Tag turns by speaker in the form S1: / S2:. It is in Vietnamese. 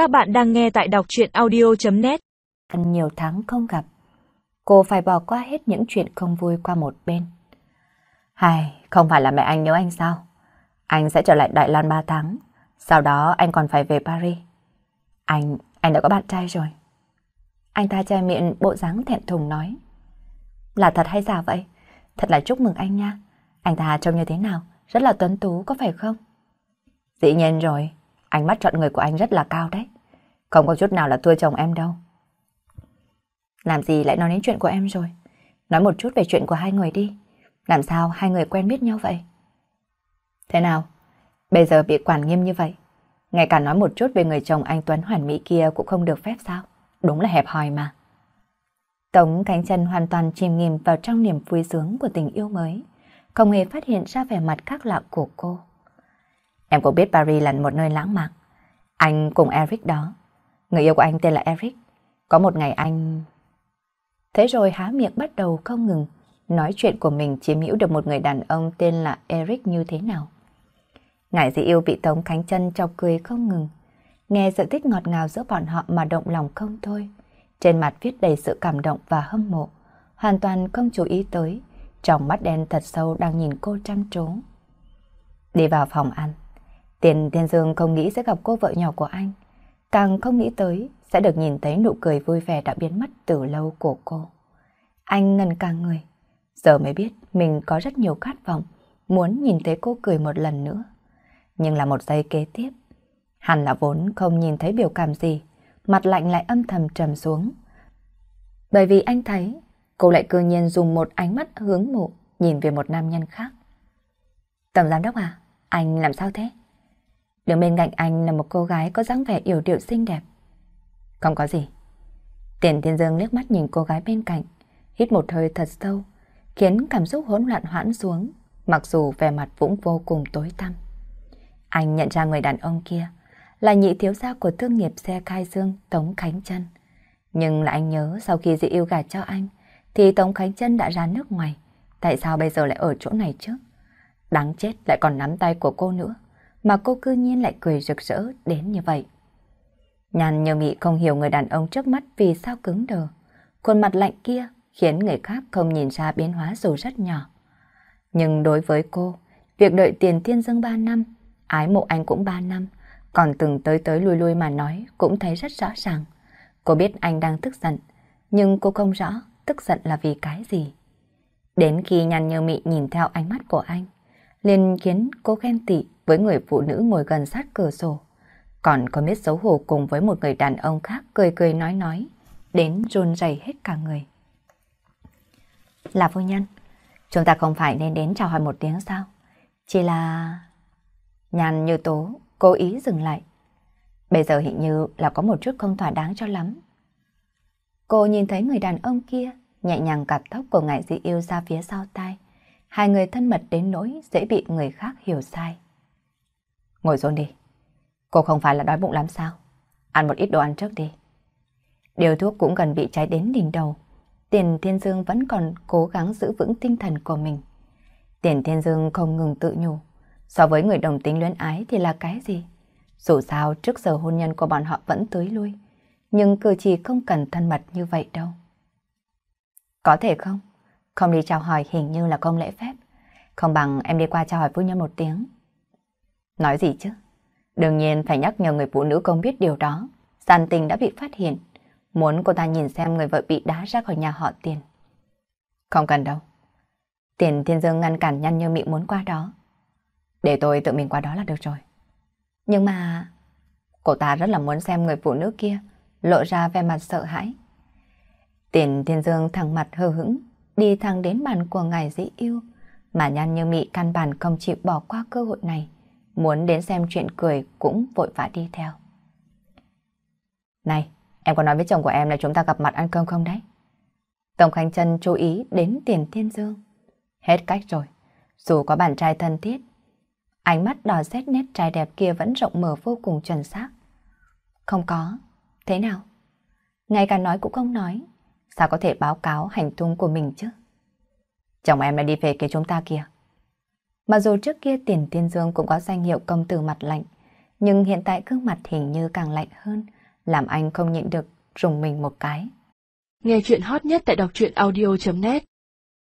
S1: Các bạn đang nghe tại đọc chuyện audio.net
S2: Nhiều tháng không gặp, cô phải bỏ qua hết những chuyện không vui qua một bên. Hay, không phải là mẹ anh nhớ anh sao? Anh sẽ trở lại Đại Lan 3 tháng, sau đó anh còn phải về Paris. Anh, anh đã có bạn trai rồi. Anh ta che miệng bộ dáng thẹn thùng nói. Là thật hay giả vậy? Thật là chúc mừng anh nha. Anh ta trông như thế nào? Rất là tuấn tú có phải không? Dĩ nhiên rồi, ánh mắt chọn người của anh rất là cao đấy. Không có chút nào là thua chồng em đâu. Làm gì lại nói đến chuyện của em rồi? Nói một chút về chuyện của hai người đi. Làm sao hai người quen biết nhau vậy? Thế nào? Bây giờ bị quản nghiêm như vậy. Ngay cả nói một chút về người chồng anh Tuấn hoàn mỹ kia cũng không được phép sao? Đúng là hẹp hòi mà. Tống cánh chân hoàn toàn chìm nghỉm vào trong niềm vui sướng của tình yêu mới. Không hề phát hiện ra vẻ mặt khác lạ của cô. Em cũng biết Paris là một nơi lãng mạn. Anh cùng Eric đó. Người yêu của anh tên là Eric. Có một ngày anh... Thế rồi há miệng bắt đầu không ngừng nói chuyện của mình chiếm hữu được một người đàn ông tên là Eric như thế nào. Ngại dị yêu bị Tống Khánh chân chọc cười không ngừng. Nghe sự tích ngọt ngào giữa bọn họ mà động lòng không thôi. Trên mặt viết đầy sự cảm động và hâm mộ. Hoàn toàn không chú ý tới. Trong mắt đen thật sâu đang nhìn cô chăm chú. Đi vào phòng ăn. Tiền Thiên Dương không nghĩ sẽ gặp cô vợ nhỏ của anh. Càng không nghĩ tới sẽ được nhìn thấy nụ cười vui vẻ đã biến mất từ lâu của cô. Anh ngần cả người. Giờ mới biết mình có rất nhiều khát vọng, muốn nhìn thấy cô cười một lần nữa. Nhưng là một giây kế tiếp, hẳn là vốn không nhìn thấy biểu cảm gì, mặt lạnh lại âm thầm trầm xuống. Bởi vì anh thấy cô lại cư nhiên dùng một ánh mắt hướng mộ nhìn về một nam nhân khác. Tổng giám đốc à, anh làm sao thế? Đứng bên cạnh anh là một cô gái có dáng vẻ yểu điệu xinh đẹp. Không có gì. Tiền Thiên Dương liếc mắt nhìn cô gái bên cạnh, hít một hơi thật sâu, khiến cảm xúc hỗn loạn hoãn xuống, mặc dù vẻ mặt cũng vô cùng tối tăm. Anh nhận ra người đàn ông kia là nhị thiếu gia của thương nghiệp xe khai dương Tống Khánh Trân. Nhưng là anh nhớ sau khi dị yêu gả cho anh, thì Tống Khánh Trân đã ra nước ngoài. Tại sao bây giờ lại ở chỗ này chứ? Đáng chết lại còn nắm tay của cô nữa mà cô cư nhiên lại cười rực rỡ đến như vậy. Nhàn nhờ mị không hiểu người đàn ông trước mắt vì sao cứng đờ. Khuôn mặt lạnh kia khiến người khác không nhìn ra biến hóa dù rất nhỏ. Nhưng đối với cô, việc đợi tiền thiên dâng 3 năm, ái mộ anh cũng 3 năm, còn từng tới tới lui lui mà nói cũng thấy rất rõ ràng. Cô biết anh đang tức giận, nhưng cô không rõ tức giận là vì cái gì. Đến khi nhàn nhờ mị nhìn theo ánh mắt của anh, liền khiến cô ghen tị với người phụ nữ ngồi gần sát cửa sổ. Còn có biết xấu hổ cùng với một người đàn ông khác cười cười nói nói, đến run rẩy hết cả người. Là phu nhân, chúng ta không phải nên đến chào hỏi một tiếng sao? Chỉ là... Nhàn như tố, cố ý dừng lại. Bây giờ hình như là có một chút không thỏa đáng cho lắm. Cô nhìn thấy người đàn ông kia nhẹ nhàng cặp tóc của ngại dị yêu ra phía sau tai. Hai người thân mật đến nỗi dễ bị người khác hiểu sai. Ngồi xuống đi. Cô không phải là đói bụng lắm sao? Ăn một ít đồ ăn trước đi. Điều thuốc cũng gần bị cháy đến đỉnh đầu. Tiền Thiên Dương vẫn còn cố gắng giữ vững tinh thần của mình. Tiền Thiên Dương không ngừng tự nhủ. So với người đồng tính luyến ái thì là cái gì? Dù sao, trước giờ hôn nhân của bọn họ vẫn tưới lui. Nhưng cử chỉ không cần thân mật như vậy đâu. Có thể không? Không đi chào hỏi hình như là không lễ phép. Không bằng em đi qua chào hỏi phu nhân một tiếng. Nói gì chứ? Đương nhiên phải nhắc nhở người phụ nữ không biết điều đó. Gian tình đã bị phát hiện. Muốn cô ta nhìn xem người vợ bị đá ra khỏi nhà họ tiền. Không cần đâu. Tiền thiên dương ngăn cản nhăn như mị muốn qua đó. Để tôi tự mình qua đó là được rồi. Nhưng mà... Cô ta rất là muốn xem người phụ nữ kia lộ ra vẻ mặt sợ hãi. Tiền thiên dương thẳng mặt hờ hững, đi thẳng đến bàn của ngài dĩ yêu, mà nhan như mị căn bản không chịu bỏ qua cơ hội này muốn đến xem chuyện cười cũng vội vã đi theo. Này, em có nói với chồng của em là chúng ta gặp mặt ăn cơm không đấy? Tổng Khánh Trân chú ý đến tiền thiên dương. Hết cách rồi, dù có bạn trai thân thiết, ánh mắt đỏ rét nét trai đẹp kia vẫn rộng mở vô cùng chuẩn xác. Không có, thế nào? Ngay cả nói cũng không nói, sao có thể báo cáo hành tung của mình chứ? Chồng em đã đi về cái chúng ta kìa. Mặc dù trước kia tiền tiên dương cũng có danh hiệu công tử mặt lạnh, Nhưng hiện tại gương mặt hình như càng lạnh hơn, làm anh không nhịn được rùng mình một cái.
S1: Nghe chuyện hot nhất tại đọc truyện audio.net